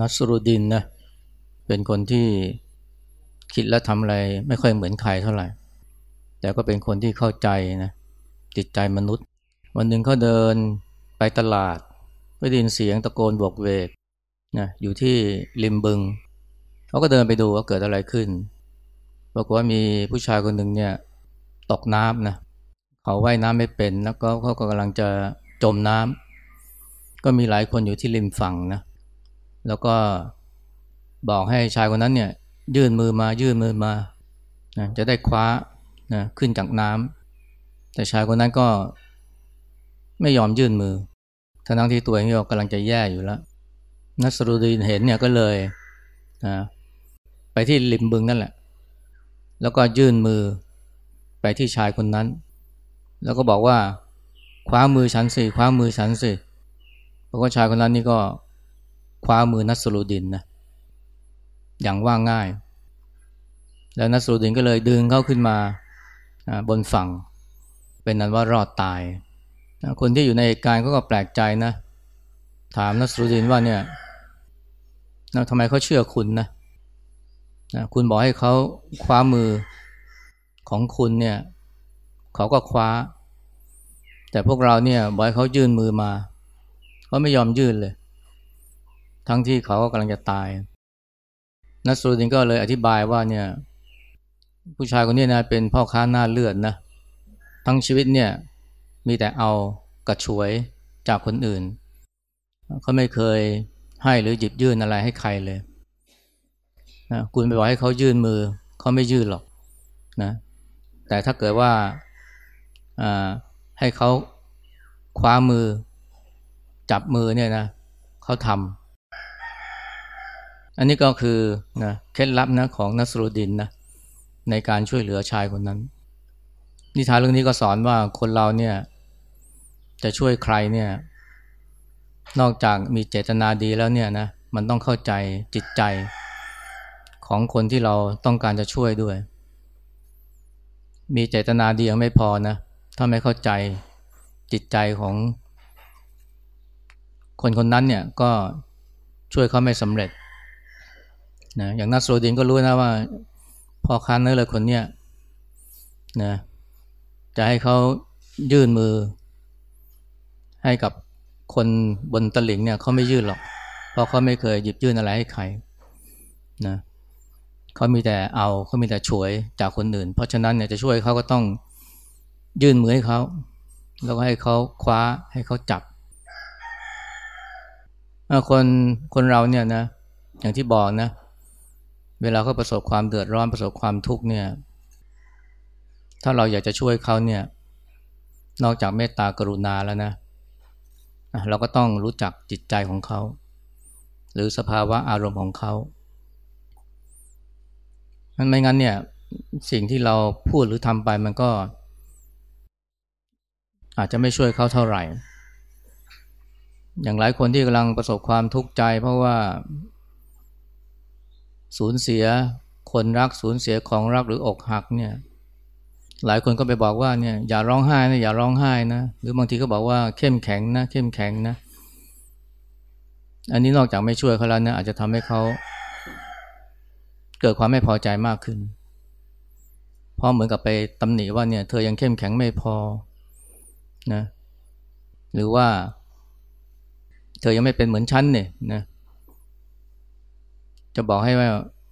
นัสรุดินนะเป็นคนที่คิดและทำอะไร ไม่ค่อยเหมือนใครเท่าไหร่ แต่ก็เป็นคนที่เข้าใจนะจิตใจมนุษย์ วันหนึ่งเขาเดินไปตลาดไได้ยินเสียงตะโกนบวกเวกนะอยู่ที่ริมบึงเขาก็เดินไปดูว่าเกิดอะไรขึ้นปรากฏว่ามีผู้ชายคนหนึ่งเนี่ยตกน้ำนะเขาว่ายน้ำไม่เป็นแล้วก็เขาก็กำลังจะจมน้ำก็มีหลายคนอยู่ที่ริมฝั่งนะ แล้วก็บอกให้ชายคนนั้นเนี่ยยื่นมือมายื่นมือมานะจะได้คว้านะขึ้นจากน้ำแต่ชายคนนั้นก็ไม่ยอมยื่นมือทั้งที่ตัวเองกำลังจะแย่อยู่แล้ว นัสรุดีนเห็นเนี่ยก็เลยนะไปที่ริมบึงนั่นแหละ แล้วก็ยื่นมือไปที่ชายคนนั้น แล้วก็บอกว่าคว้ามือฉันสิคว้ามือฉันสิเพราะว่าชายคนนั้นนี่ก็ คว้ามือนัสรุดินนะอย่างว่าง่าย แล้วนัสรุดินก็เลยดึงเขาขึ้นมาบนฝั่ง เป็นนั้นว่ารอดตาย คนที่อยู่ในเหตุการณ์ก็แปลกใจนะ ถามนัสรุดินว่าเนี่ยทำไมเขาเชื่อคุณนะคุณบอกให้เขาคว้ามือของคุณเนี่ย เขาก็คว้า แต่พวกเราเนี่ยบอกให้เขายื่นมือมาเขาไม่ยอมยื่นเลย ทั้งที่เขาก็กำลังจะตาย นัสรุดินก็เลยอธิบายว่าเนี่ย ผู้ชายคนนี้นะเป็นพ่อค้าหน้าเลือดนะ ทั้งชีวิตเนี่ยมีแต่เอากระชวยจากคนอื่น เขาไม่เคยให้หรือหยิบยื่นอะไรให้ใครเลยนะคุณไปบอกให้เขายื่นมือ เขาไม่ยื่นหรอกนะแต่ถ้าเกิดว่าให้เขาคว้ามือ จับมือเนี่ยนะเขาทำ อันนี้ก็คือนะเคล็ดลับนะของนัสรุดินนะในการช่วยเหลือชายคนนั้น นิทานเรื่องนี้ก็สอนว่าคนเราเนี่ย จะช่วยใครเนี่ย นอกจากมีเจตนาดีแล้วเนี่ยนะมันต้องเข้าใจจิตใจ ของคนที่เราต้องการจะช่วยด้วย มีเจตนาดียังไม่พอนะถ้าไม่เข้าใจจิตใจของ คนคนนั้นเนี่ยก็ช่วยเขาไม่สำเร็จ นะอย่างนัสโรดินก็รู้นะว่าพอค้านเนื้อเลยคนเนี้ยนะจะให้เขายื่นมือ ให้กับคนบนตลิ่งเนี่ยเขาไม่ยื่นหรอก เพราะเขาไม่เคยหยิบยื่นอะไรให้ใครนะเขามีแต่เอาเขามีแต่ช่วยจากคนอื่น เพราะฉะนั้นเนี่ยจะช่วยเขาก็ต้องยื่นมือให้เขาแล้วก็ให้เขาคว้าให้เขาจับคนคนเราเนี่ยนะ อย่างที่บอกนะ เวลาเขาประสบความเดือดร้อนประสบความทุกข์เนี่ย ถ้าเราอยากจะช่วยเขาเนี่ย นอกจากเมตตากรุณาแล้วนะ เราก็ต้องรู้จักจิตใจของเขา หรือสภาวะอารมณ์ของเขามันไม่งั้นเนี่ย สิ่งที่เราพูดหรือทำไปมันก็ อาจจะไม่ช่วยเขาเท่าไหร่ อย่างหลายคนที่กำลังประสบความทุกข์ใจ เพราะว่า สูญเสียคนรักสูญเสียของรักหรืออกหักเนี่ยหลายคนก็ไปบอกว่าเนี่ยอย่าร้องไห้นะอย่าร้องไห้นะหรือบางทีก็บอกว่าเข้มแข็งนะเข้มแข็งนะ อันนี้นอกจากไม่ช่วยเขาแล้วนะอาจจะทำให้เขาเกิดความไม่พอใจมากขึ้น เพราะเหมือนกับไปตำหนิว่าเนี่ยเธอยังเข้มแข็งไม่พอนะหรือว่า เธอยังไม่เป็นเหมือนฉันเนี่ยนะ จะบอกให้ว่า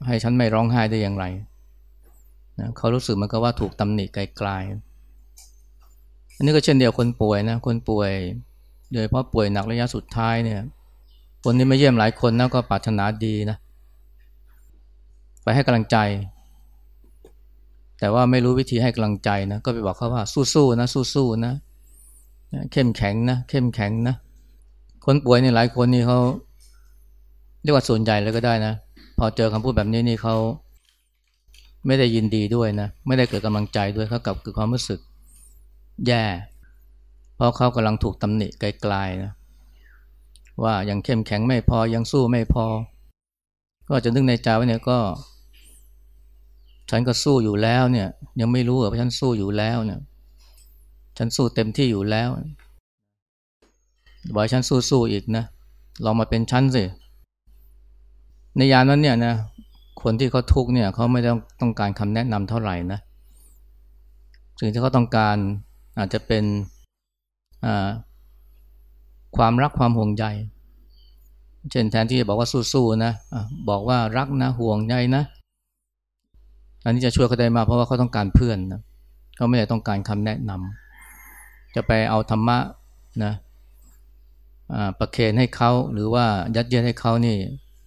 ให้ฉันไม่ร้องไห้ได้อย่างไรนะเขารู้สึกมันก็ว่าถูกตำหนิไกลๆอันนี้ก็เช่นเดียวคนป่วยนะคนป่วย โดยเฉพาะป่วยหนักระยะสุดท้ายเนี่ยคนที่มาเยี่ยมหลายคนนะก็ปรารถนาดีนะไปให้กำลังใจ แต่ว่าไม่รู้วิธีให้กำลังใจนะก็ไปบอกเขาว่าสู้ๆนะสู้ๆนะเข้มแข็งนะเข้มแข็งนะคนป่วยเนี่ยหลายคนนี่เขาเรียกว่าส่วนใหญ่เลยก็ได้นะ พอเจอคำพูดแบบนี้นี่เขาไม่ได้ยินดีด้วยนะ ไม่ได้เกิดกำลังใจด้วยเขากับคือความรู้สึกแย่ เพราะเขากำลังถูกตำหนิไกลๆนะว่ายังเข้มแข็งไม่พอยังสู้ไม่พอ ก็จะนึกในใจว่าเนี่ยก็ ฉันก็สู้อยู่แล้วเนี่ย ยังไม่รู้เหรอว่าฉันสู้อยู่แล้วเนี่ย ฉันสู้เต็มที่อยู่แล้วบอกฉันสู้ๆอีกนะลองมาเป็นฉันสิ ในยามนั้นเนี่ยนะคนที่เขาทุกข์เนี่ยเขาไม่ต้องต้องการคำแนะนำเท่าไหร่นะสิ่งที่เขาต้องการอาจจะเป็นความรักความห่วงใยเช่นแทนที่จะบอกว่าสู้ๆนะอะบอกว่ารักนะห่วงใยนะอันนี้จะช่วยเขาได้มาเพราะว่าเขาต้องการเพื่อนนะเขาไม่ได้ต้องการคำแนะนำจะไปเอาธรรมะนะประเคนให้เขาหรือว่ายัดเยียดให้เขานี่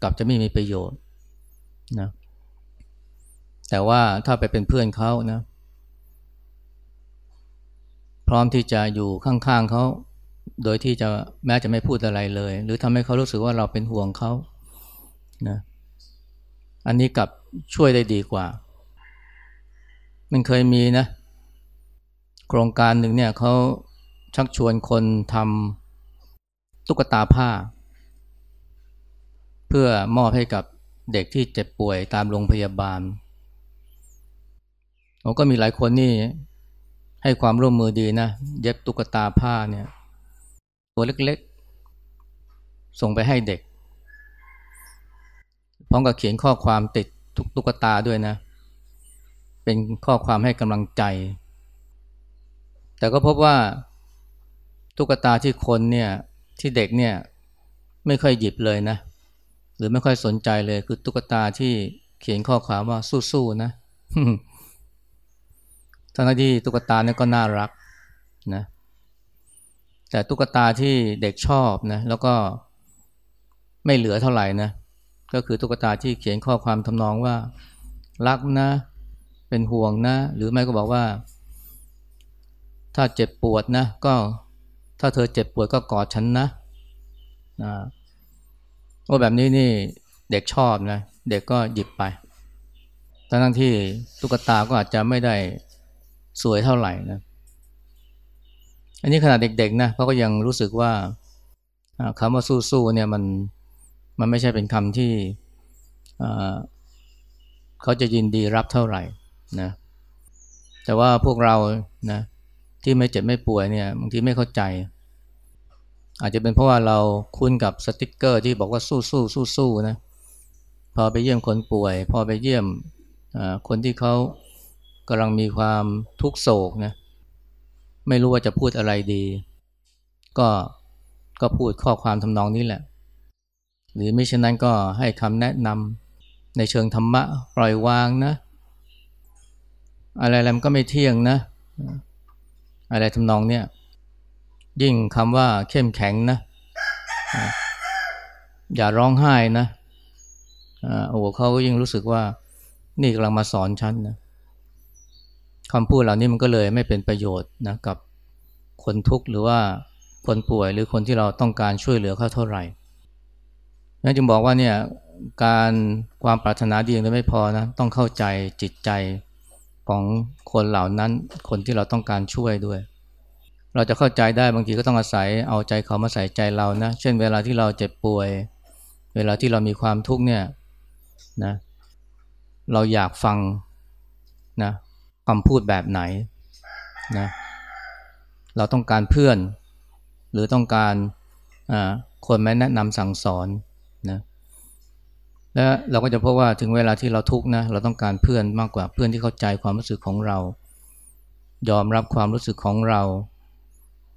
กลับจะไม่มีประโยชน์นะแต่ว่าถ้าไปเป็นเพื่อนเขานะ พร้อมที่จะอยู่ข้างๆเขาโดยที่จะแม้จะไม่พูดอะไรเลย หรือทำให้เขารู้สึกว่าเราเป็นห่วงเขานะอันนี้กับช่วยได้ดีกว่า มันเคยมีนะ โครงการหนึ่งเนี่ยเขาชักชวนคนทำตุ๊กตาผ้า เพื่อมอบให้กับเด็กที่เจ็บป่วยตามโรงพยาบาลเราก็มีหลายคนนี่ให้ความร่วมมือดีนะ เย็บตุ๊กตาผ้าเนี่ย ตัวเล็กๆ ส่งไปให้เด็ก พร้อมกับเขียนข้อความติดทุกตุ๊กตาด้วยนะ เป็นข้อความให้กำลังใจ แต่ก็พบว่าตุ๊กตาที่คนเนี่ยที่เด็กเนี่ยไม่ค่อยหยิบเลยนะ หรือไม่ค่อยสนใจเลย คือตุ๊กตาที่เขียนข้อความว่าสู้ๆนะทั้งที่ตุ๊กตาเนี่ยก็น่ารักนะแต่ตุ๊กตาที่เด็กชอบนะแล้วก็ไม่เหลือเท่าไหร่นะก็คือตุ๊กตาที่เขียนข้อความทำนองว่า รักนะ เป็นห่วงนะ หรือไม่ก็บอกว่า ถ้าเจ็บปวดนะ ก็ถ้าเธอเจ็บปวดก็กอดฉันนะนะ ว่าแบบนี้นี่เด็กชอบนะ เด็กก็หยิบไป ทั้งที่ตุ๊กตาก็อาจจะไม่ได้สวยเท่าไหร่นะ อันนี้ขนาดเด็กๆนะเขาก็ยังรู้สึกว่าคำว่าสู้ๆเนี่ยมันมันไม่ใช่เป็นคำที่เขาจะยินดีรับเท่าไหร่นะ แต่ว่าพวกเรานะที่ไม่เจ็บไม่ป่วยเนี่ยบางทีไม่เข้าใจ อาจจะเป็นเพราะว่าเราคุ้นกับสติกเกอร์ที่บอกว่าสู้สู้สู้สู้นะพอไปเยี่ยมคนป่วย พอไปเยี่ยมคนที่เขากำลังมีความทุกโศกนะไม่รู้ว่าจะพูดอะไรดี ก็ก็พูดข้อความทำนองนี้แหละ หรือไม่เช่นนั้นก็ให้คำแนะนำในเชิงธรรมะปล่อยวางนะ อะไรอะไรมันก็ไม่เที่ยงนะ อะไรทำนองเนี้ย ยิ่งคำว่าเข้มแข็งนะ อย่าร้องไห้นะโอ้เขาก็ยิ่งรู้สึกว่า นี่กำลังมาสอนฉันนะคำพูดเหล่านี้มันก็เลยไม่เป็นประโยชน์นะกับคนทุกข์หรือว่าคนป่วยหรือคนที่เราต้องการช่วยเหลือเขาเท่าไหร่นั่นจึงบอกว่าเนี่ยการความปรารถนาดียังไม่พอนะต้องเข้าใจจิตใจของคนเหล่านั้น คนที่เราต้องการช่วยด้วย เราจะเข้าใจได้บางทีก็ต้องอาศัยเอาใจเขามาใส่ใจเรานะ เช่นเวลาที่เราเจ็บป่วย เวลาที่เรามีความทุกข์เนี่ยนะเราอยากฟังนะคำพูดแบบไหนนะเราต้องการเพื่อน หรือต้องการคนแมาแนะนำสั่งสอนนะและเราก็จะพบว่าถึงเวลาที่เราทุกข์นะเราต้องการเพื่อนมากกว่าเพื่อนที่เข้าใจความรู้สึกของเรา ยอมรับความรู้สึกของเรา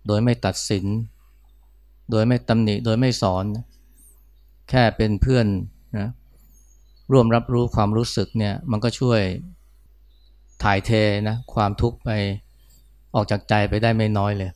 โดยไม่ตัดสิน โดยไม่ตำหนิ โดยไม่สอน แค่เป็นเพื่อนนะร่วมรับรู้ความรู้สึกเนี่ยมันก็ช่วยถ่ายเทนะความทุกข์ไปออกจากใจไปได้ไม่น้อยเลย